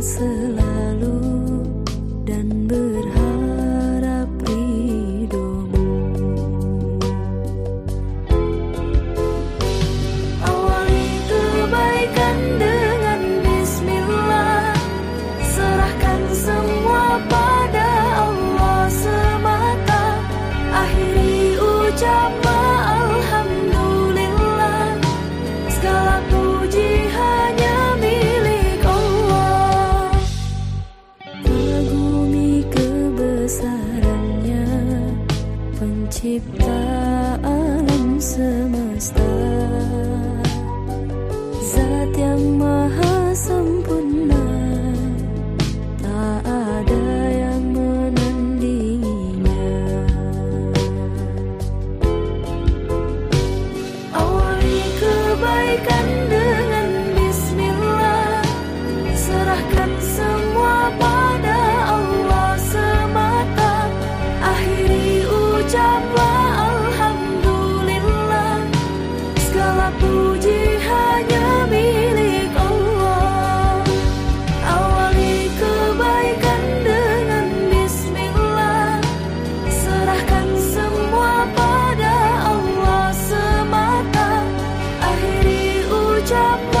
一次。ciptaan semesta. job.